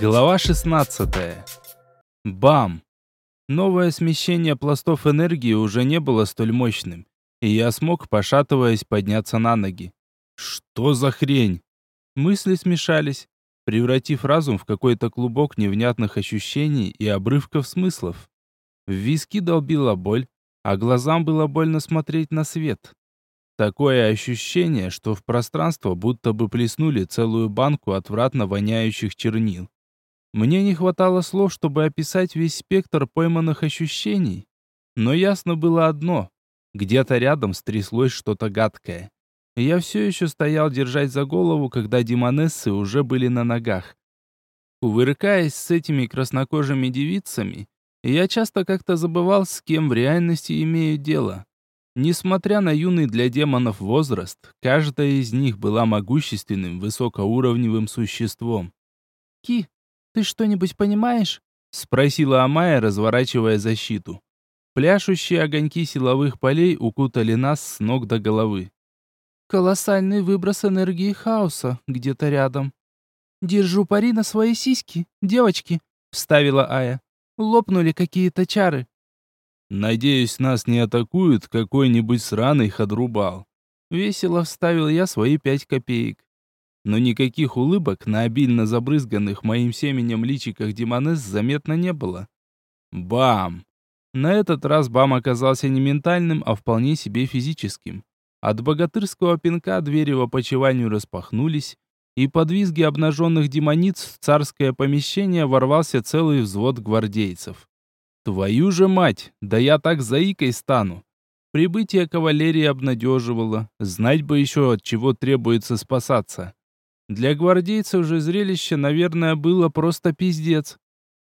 Глава 16. Бам! Новое смещение пластов энергии уже не было столь мощным, и я смог, пошатываясь, подняться на ноги. Что за хрень? Мысли смешались, превратив разум в какой-то клубок невнятных ощущений и обрывков смыслов. В виски долбила боль, а глазам было больно смотреть на свет. Такое ощущение, что в пространство будто бы плеснули целую банку отвратно воняющих чернил. Мне не хватало слов, чтобы описать весь спектр пойманных ощущений. Но ясно было одно. Где-то рядом стряслось что-то гадкое. Я все еще стоял держать за голову, когда демонессы уже были на ногах. Увыркаясь с этими краснокожими девицами, я часто как-то забывал, с кем в реальности имею дело. Несмотря на юный для демонов возраст, каждая из них была могущественным, высокоуровневым существом. «Ки, ты что-нибудь понимаешь?» — спросила Амая, разворачивая защиту. Пляшущие огоньки силовых полей укутали нас с ног до головы. «Колоссальный выброс энергии хаоса где-то рядом». «Держу пари на свои сиськи, девочки», — вставила Ая. «Лопнули какие-то чары». «Надеюсь, нас не атакует какой-нибудь сраный хадрубал». Весело вставил я свои пять копеек но никаких улыбок на обильно забрызганных моим семенем личиках демонесс заметно не было. Бам! На этот раз бам оказался не ментальным, а вполне себе физическим. От богатырского пинка двери в опочиванию распахнулись, и под визги обнаженных демониц в царское помещение ворвался целый взвод гвардейцев. Твою же мать, да я так заикой стану. Прибытие кавалерии обнадеживало, знать бы еще от чего требуется спасаться. Для гвардейцев же зрелище, наверное, было просто пиздец.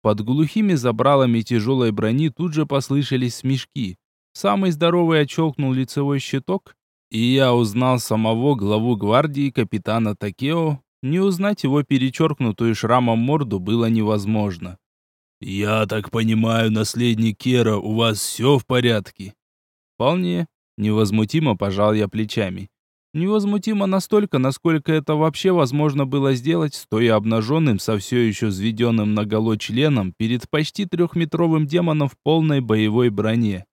Под глухими забралами тяжелой брони тут же послышались смешки. Самый здоровый отщелкнул лицевой щиток, и я узнал самого главу гвардии капитана Такео. Не узнать его перечеркнутую шрамом морду было невозможно. «Я так понимаю, наследник Кера, у вас все в порядке?» «Вполне», — невозмутимо пожал я плечами. Невозмутимо настолько, насколько это вообще возможно было сделать, стоя обнаженным со все еще взведенным наголо членом перед почти трехметровым демоном в полной боевой броне.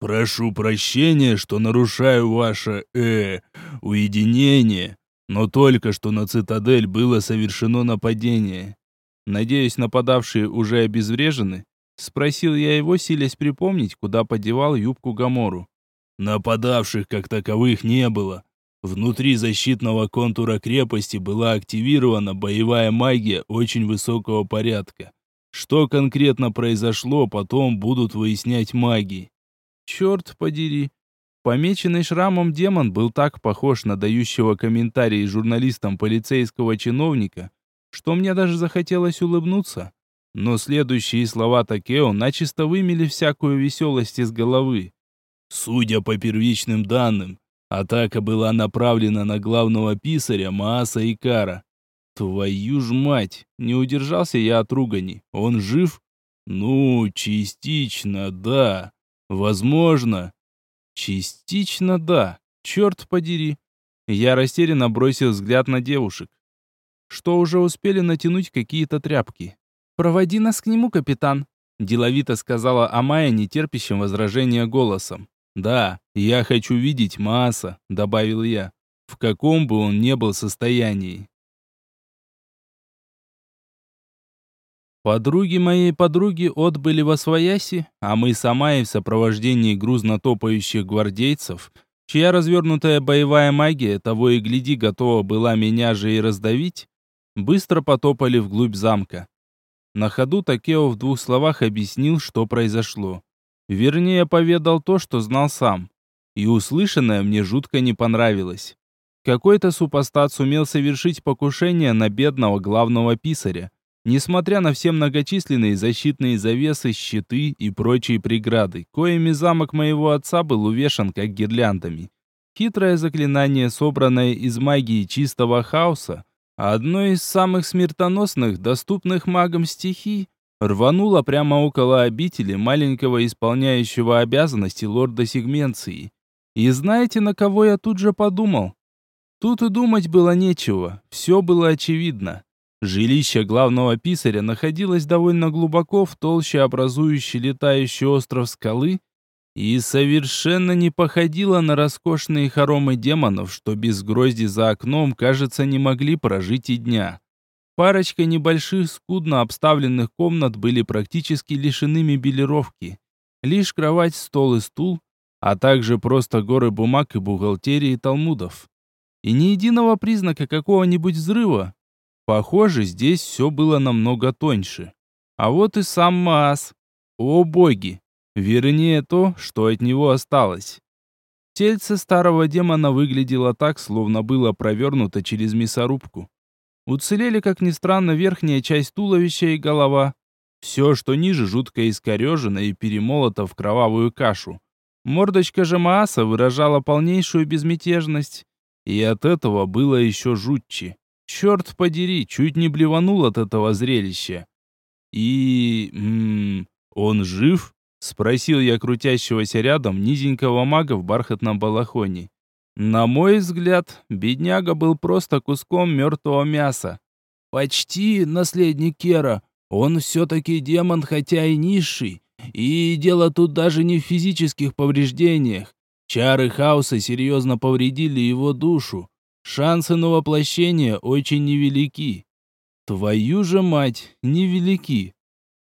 «Прошу прощения, что нарушаю ваше, э, уединение, но только что на цитадель было совершено нападение. Надеюсь, нападавшие уже обезврежены?» Спросил я его, силясь припомнить, куда подевал юбку Гамору. «Нападавших как таковых не было. Внутри защитного контура крепости была активирована боевая магия очень высокого порядка. Что конкретно произошло, потом будут выяснять маги. Черт подери. Помеченный шрамом демон был так похож на дающего комментарии журналистам полицейского чиновника, что мне даже захотелось улыбнуться. Но следующие слова Такео начисто вымели всякую веселость из головы. Судя по первичным данным, Атака была направлена на главного писаря Мааса Икара. Твою ж мать, не удержался я от ругани. Он жив? Ну, частично, да. Возможно. Частично, да. Черт подери. Я растерянно бросил взгляд на девушек. Что уже успели натянуть какие-то тряпки. «Проводи нас к нему, капитан», — деловито сказала Амая нетерпящим возражения голосом. «Да, я хочу видеть Мааса», — добавил я, в каком бы он ни был состоянии. Подруги моей подруги отбыли во свояси, а мы с Амайей в сопровождении грузно топающих гвардейцев, чья развернутая боевая магия того и гляди готова была меня же и раздавить, быстро потопали вглубь замка. На ходу Такео в двух словах объяснил, что произошло. Вернее, поведал то, что знал сам. И услышанное мне жутко не понравилось. Какой-то супостат сумел совершить покушение на бедного главного писаря, несмотря на все многочисленные защитные завесы, щиты и прочие преграды, коими замок моего отца был увешан как гирляндами. Хитрое заклинание, собранное из магии чистого хаоса, одно из самых смертоносных, доступных магам стихий, рванула прямо около обители маленького исполняющего обязанности лорда Сегменции. И знаете, на кого я тут же подумал? Тут и думать было нечего, все было очевидно. Жилище главного писаря находилось довольно глубоко в толще образующей летающий остров скалы и совершенно не походило на роскошные хоромы демонов, что без грозди за окном, кажется, не могли прожить и дня. Парочка небольших, скудно обставленных комнат были практически лишены мебелировки. Лишь кровать, стол и стул, а также просто горы бумаг и бухгалтерии талмудов. И ни единого признака какого-нибудь взрыва. Похоже, здесь все было намного тоньше. А вот и сам Маас. О боги! Вернее, то, что от него осталось. Тельце старого демона выглядело так, словно было провернуто через мясорубку. Уцелели, как ни странно, верхняя часть туловища и голова. Все, что ниже, жутко искорежено и перемолото в кровавую кашу. Мордочка же Мааса выражала полнейшую безмятежность. И от этого было еще жутче. Черт подери, чуть не блеванул от этого зрелища. И... М -м, он жив? Спросил я крутящегося рядом низенького мага в бархатном балахоне. На мой взгляд, бедняга был просто куском мертвого мяса. Почти наследник Кера. Он все-таки демон, хотя и низший. И дело тут даже не в физических повреждениях. Чары хаоса серьезно повредили его душу. Шансы на воплощение очень невелики. Твою же мать, невелики.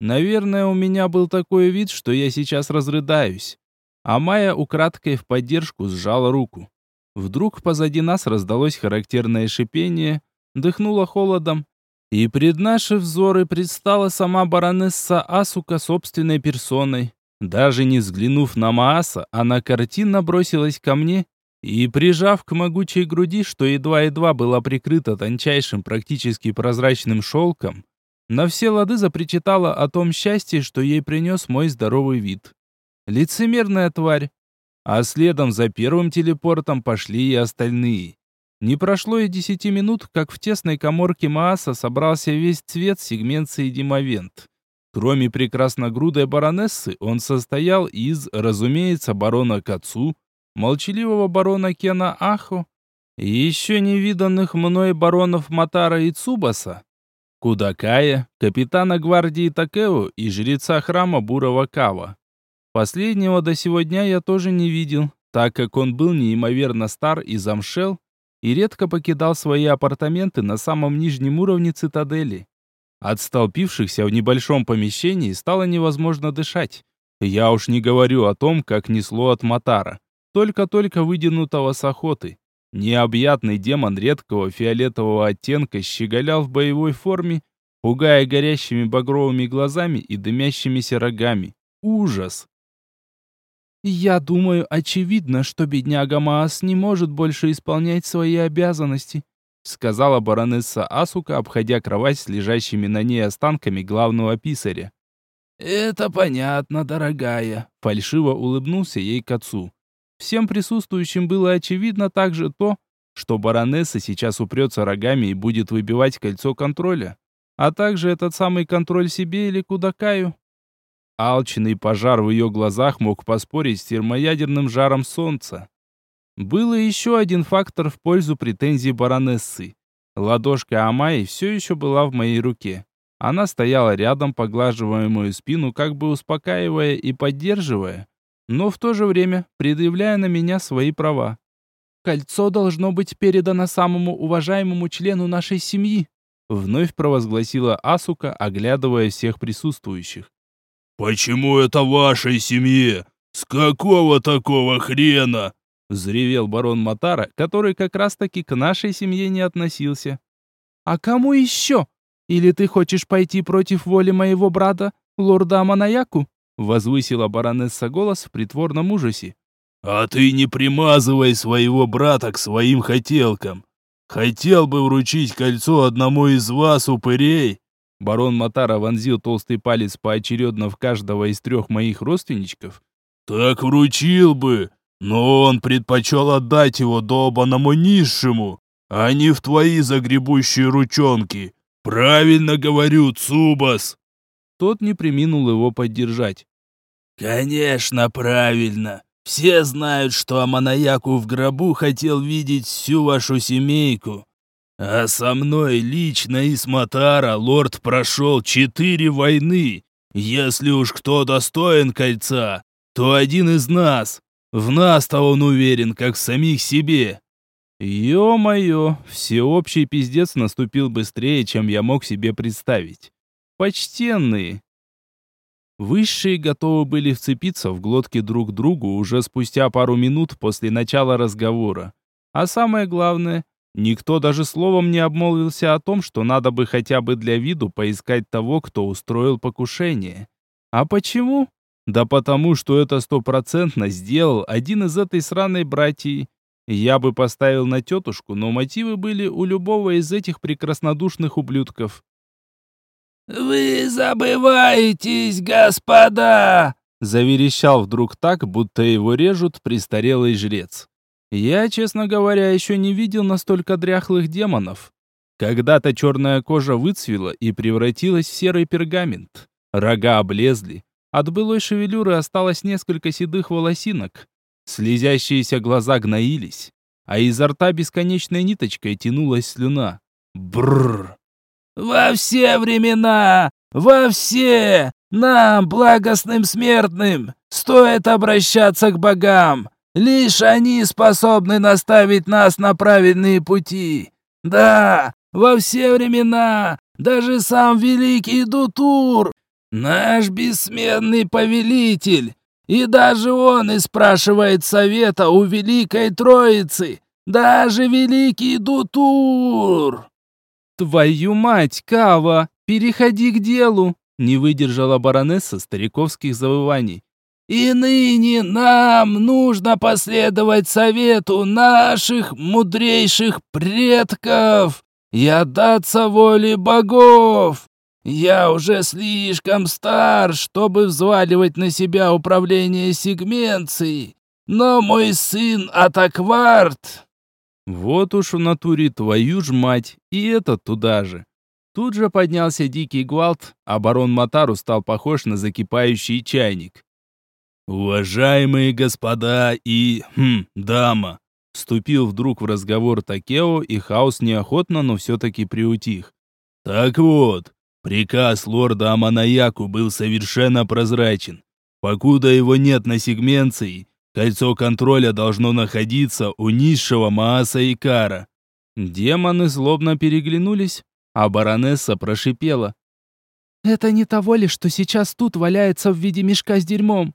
Наверное, у меня был такой вид, что я сейчас разрыдаюсь. А Майя украдкой в поддержку сжала руку. Вдруг позади нас раздалось характерное шипение, дыхнуло холодом, и пред наши взоры предстала сама баронесса Асука собственной персоной. Даже не взглянув на Мааса, она картинно бросилась ко мне и, прижав к могучей груди, что едва-едва была прикрыта тончайшим, практически прозрачным шелком, на все лады запричитала о том счастье, что ей принес мой здоровый вид. Лицемерная тварь. А следом за первым телепортом пошли и остальные. Не прошло и десяти минут, как в тесной коморке Мааса собрался весь цвет сегменции Димовент. Кроме прекрасногрудой баронессы, он состоял из, разумеется, барона Кацу, молчаливого барона Кена Ахо и еще невиданных мной баронов Матара и Цубаса, Кудакая, капитана гвардии Такео и жреца храма Бурова Кава. Последнего до сего дня я тоже не видел, так как он был неимоверно стар и замшел, и редко покидал свои апартаменты на самом нижнем уровне цитадели. От столпившихся в небольшом помещении стало невозможно дышать. Я уж не говорю о том, как несло от Матара, только-только выдернутого с охоты. Необъятный демон редкого фиолетового оттенка щеголял в боевой форме, пугая горящими багровыми глазами и дымящимися рогами. Ужас! «Я думаю, очевидно, что бедняга Маас не может больше исполнять свои обязанности», сказала баронесса Асука, обходя кровать с лежащими на ней останками главного писаря. «Это понятно, дорогая», — фальшиво улыбнулся ей к отцу. Всем присутствующим было очевидно также то, что баронесса сейчас упрется рогами и будет выбивать кольцо контроля, а также этот самый контроль себе или кудакаю. Алчный пожар в ее глазах мог поспорить с термоядерным жаром солнца. Был еще один фактор в пользу претензий баронессы. Ладошка Амаи все еще была в моей руке. Она стояла рядом, поглаживая мою спину, как бы успокаивая и поддерживая, но в то же время предъявляя на меня свои права. «Кольцо должно быть передано самому уважаемому члену нашей семьи», вновь провозгласила Асука, оглядывая всех присутствующих. «Почему это вашей семье? С какого такого хрена?» взревел барон Матара, который как раз-таки к нашей семье не относился. «А кому еще? Или ты хочешь пойти против воли моего брата, лорда Аманаяку?» Возвысила баронесса голос в притворном ужасе. «А ты не примазывай своего брата к своим хотелкам. Хотел бы вручить кольцо одному из вас, упырей!» Барон Матара вонзил толстый палец поочередно в каждого из трех моих родственничков. «Так вручил бы, но он предпочел отдать его долбанному низшему, а не в твои загребущие ручонки. Правильно говорю, Цубас!» Тот не приминул его поддержать. «Конечно, правильно. Все знают, что Аманаяку в гробу хотел видеть всю вашу семейку. А со мной лично из Матара лорд прошел четыре войны. Если уж кто достоин кольца, то один из нас. В нас-то он уверен, как в самих себе. Ё-моё, всеобщий пиздец наступил быстрее, чем я мог себе представить. Почтенные. Высшие готовы были вцепиться в глотки друг другу уже спустя пару минут после начала разговора. А самое главное, Никто даже словом не обмолвился о том, что надо бы хотя бы для виду поискать того, кто устроил покушение. А почему? Да потому, что это стопроцентно сделал один из этой сраной братьи. Я бы поставил на тетушку, но мотивы были у любого из этих прекраснодушных ублюдков. «Вы забываетесь, господа!» Заверещал вдруг так, будто его режут престарелый жрец. Я, честно говоря, еще не видел настолько дряхлых демонов. Когда-то черная кожа выцвела и превратилась в серый пергамент. Рога облезли. От былой шевелюры осталось несколько седых волосинок. Слезящиеся глаза гноились, а изо рта бесконечной ниточкой тянулась слюна. Бррр. «Во все времена! Во все! Нам, благостным смертным, стоит обращаться к богам! Лишь они способны наставить нас на правильные пути. Да, во все времена, даже сам великий Дутур, наш бессменный повелитель, и даже он и спрашивает совета у Великой Троицы, даже великий Дутур. Твою мать, Кава, переходи к делу, не выдержала баронесса стариковских завываний. И ныне нам нужно последовать совету наших мудрейших предков и отдаться воле богов. Я уже слишком стар, чтобы взваливать на себя управление сегменцией, но мой сын Атаквард... Вот уж в натуре твою ж мать, и этот туда же. Тут же поднялся дикий гвалт, а барон Матару стал похож на закипающий чайник. «Уважаемые господа и... Хм, дама!» Вступил вдруг в разговор Такео, и хаос неохотно, но все-таки приутих. «Так вот, приказ лорда Аманаяку был совершенно прозрачен. Покуда его нет на сегменции, кольцо контроля должно находиться у низшего Мааса Икара». Демоны злобно переглянулись, а баронесса прошипела. «Это не того ли, что сейчас тут валяется в виде мешка с дерьмом?»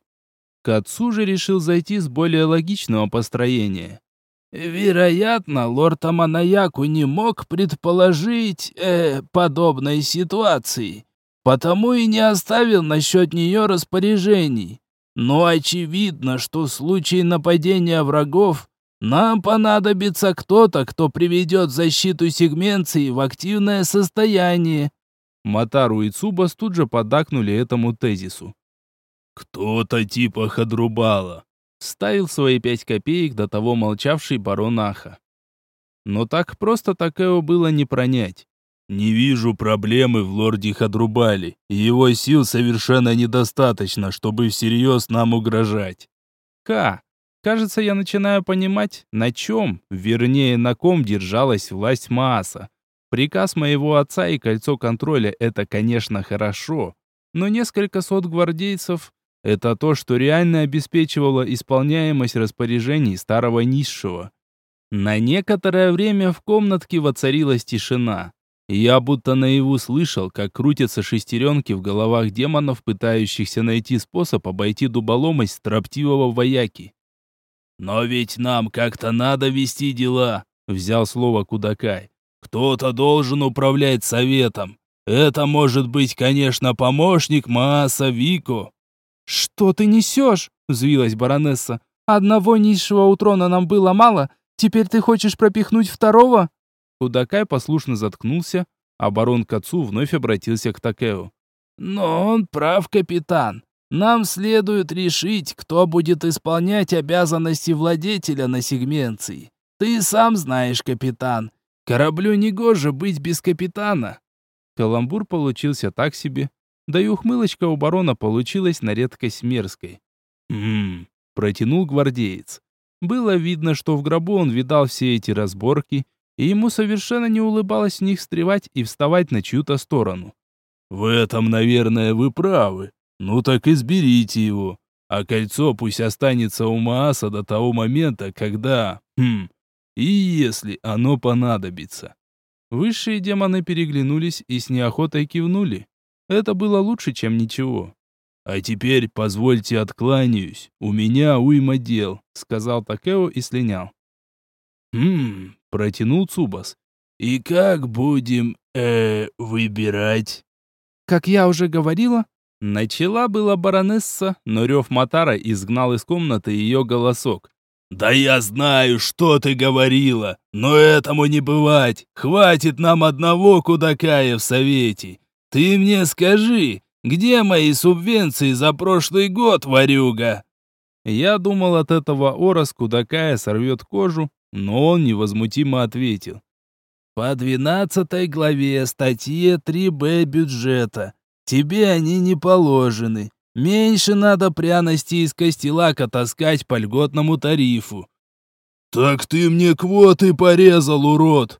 К отцу же решил зайти с более логичного построения. Вероятно, лорд Аманаяку не мог предположить э, подобной ситуации, потому и не оставил насчет нее распоряжений. Но очевидно, что в случае нападения врагов нам понадобится кто-то, кто приведет защиту сегменции в активное состояние. Матару и Цубас тут же поддакнули этому тезису. «Кто-то типа Хадрубала», — ставил свои пять копеек до того молчавший барон Аха. Но так просто такое было не пронять. «Не вижу проблемы в лорде Хадрубале, его сил совершенно недостаточно, чтобы всерьез нам угрожать». «Ка, кажется, я начинаю понимать, на чем, вернее, на ком держалась власть Мааса. Приказ моего отца и кольцо контроля — это, конечно, хорошо, но несколько сот гвардейцев это то, что реально обеспечивало исполняемость распоряжений старого низшего. На некоторое время в комнатке воцарилась тишина. Я будто наяву слышал, как крутятся шестеренки в головах демонов, пытающихся найти способ обойти дуболомость строптивого вояки. «Но ведь нам как-то надо вести дела», — взял слово Кудакай. «Кто-то должен управлять советом. Это может быть, конечно, помощник Мааса Вико, «Что ты несешь?» — взвилась баронесса. «Одного низшего у трона нам было мало, теперь ты хочешь пропихнуть второго?» Худакай послушно заткнулся, а барон к отцу вновь обратился к Такео. «Но он прав, капитан. Нам следует решить, кто будет исполнять обязанности владетеля на сегменции. Ты сам знаешь, капитан. Кораблю негоже быть без капитана». Каламбур получился так себе, да и ухмылочка у барона получилась на редкость мерзкой. «Ммм», — протянул гвардеец. Было видно, что в гробу он видал все эти разборки и ему совершенно не улыбалось в них встревать и вставать на чью-то сторону. «В этом, наверное, вы правы. Ну так изберите его, а кольцо пусть останется у Мааса до того момента, когда... Хм... И если оно понадобится». Высшие демоны переглянулись и с неохотой кивнули. Это было лучше, чем ничего. «А теперь позвольте откланяюсь. У меня уйма дел», — сказал Такео и слинял. «Хм...» — протянул Цубас. «И как будем, э, выбирать?» «Как я уже говорила...» Начала была баронесса, но рев Матара изгнал из комнаты ее голосок. «Да я знаю, что ты говорила, но этому не бывать. Хватит нам одного кудакая в совете. Ты мне скажи, где мои субвенции за прошлый год, варюга?» Я думал, от этого Орос Кудакая сорвет кожу, но он невозмутимо ответил. «По двенадцатой главе статье 3Б бюджета. Тебе они не положены. Меньше надо пряности из костелака таскать по льготному тарифу». «Так ты мне квоты порезал, урод!»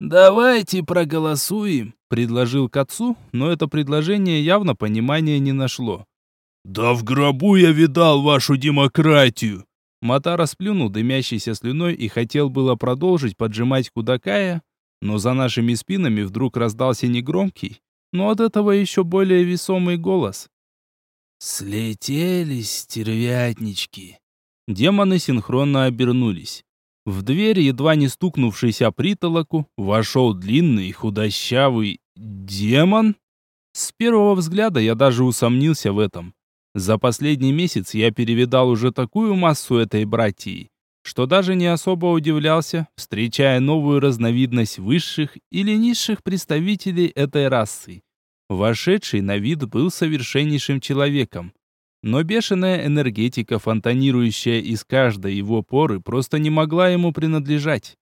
«Давайте проголосуем», — предложил к отцу, но это предложение явно понимания не нашло. «Да в гробу я видал вашу демократию!» Матара сплюнул дымящейся слюной и хотел было продолжить поджимать Кудакая, но за нашими спинами вдруг раздался негромкий, но от этого еще более весомый голос. «Слетелись стервятнички!» Демоны синхронно обернулись. В дверь, едва не стукнувшись о притолоку, вошел длинный, худощавый демон. С первого взгляда я даже усомнился в этом. За последний месяц я перевидал уже такую массу этой братьи, что даже не особо удивлялся, встречая новую разновидность высших или низших представителей этой расы. Вошедший на вид был совершеннейшим человеком. Но бешеная энергетика, фонтанирующая из каждой его поры, просто не могла ему принадлежать.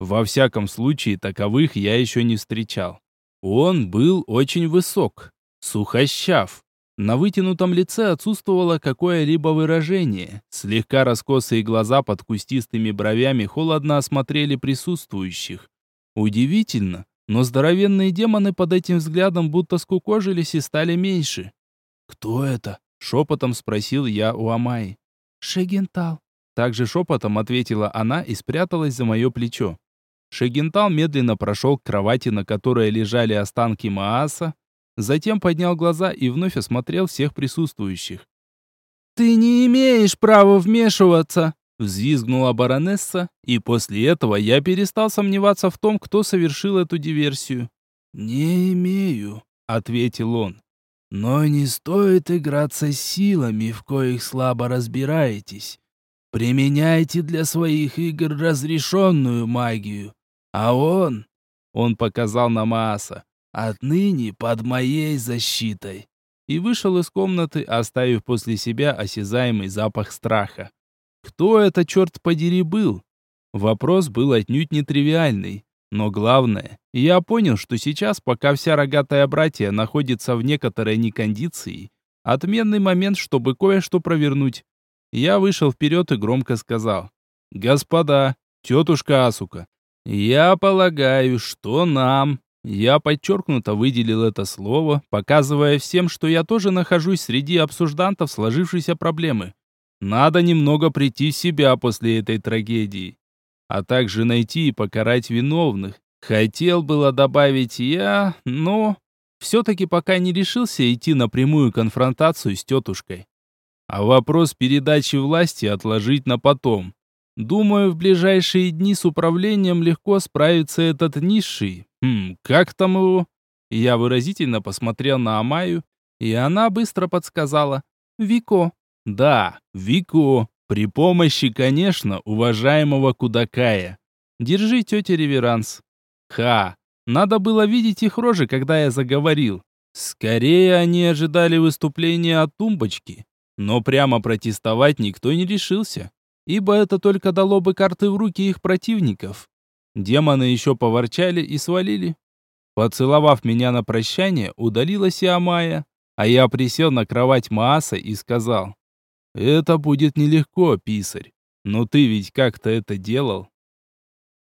Во всяком случае, таковых я еще не встречал. Он был очень высок, сухощав. На вытянутом лице отсутствовало какое-либо выражение. Слегка раскосые глаза под кустистыми бровями холодно осмотрели присутствующих. Удивительно, но здоровенные демоны под этим взглядом будто скукожились и стали меньше. «Кто это?» Шепотом спросил я у Амаи. «Шегентал». Также шепотом ответила она и спряталась за мое плечо. Шегентал медленно прошел к кровати, на которой лежали останки Мааса, затем поднял глаза и вновь осмотрел всех присутствующих. «Ты не имеешь права вмешиваться!» Взвизгнула баронесса, и после этого я перестал сомневаться в том, кто совершил эту диверсию. «Не имею», — ответил он. Но не стоит играться силами, в коих слабо разбираетесь. Применяйте для своих игр разрешенную магию. А он, он показал на Мааса, отныне под моей защитой. И вышел из комнаты, оставив после себя осязаемый запах страха. Кто это, черт подери, был? Вопрос был отнюдь нетривиальный. Но главное, я понял, что сейчас, пока вся рогатая братья находится в некоторой некондиции, отменный момент, чтобы кое-что провернуть. Я вышел вперед и громко сказал. «Господа, тетушка Асука, я полагаю, что нам...» Я подчеркнуто выделил это слово, показывая всем, что я тоже нахожусь среди обсуждантов сложившейся проблемы. Надо немного прийти в себя после этой трагедии а также найти и покарать виновных. Хотел было добавить я, но все-таки пока не решился идти на прямую конфронтацию с тетушкой. А вопрос передачи власти отложить на потом. Думаю, в ближайшие дни с управлением легко справится этот низший. Хм, как там его? Я выразительно посмотрел на Амаю, и она быстро подсказала. Вико. Да, Вико. При помощи, конечно, уважаемого Кудакая. Держи, тетя, реверанс. Ха, надо было видеть их рожи, когда я заговорил. Скорее они ожидали выступления от тумбочки. Но прямо протестовать никто не решился, ибо это только дало бы карты в руки их противников. Демоны еще поворчали и свалили. Поцеловав меня на прощание, удалилась и Амая, а я присел на кровать Мааса и сказал, это будет нелегко, писарь. Но ты ведь как-то это делал.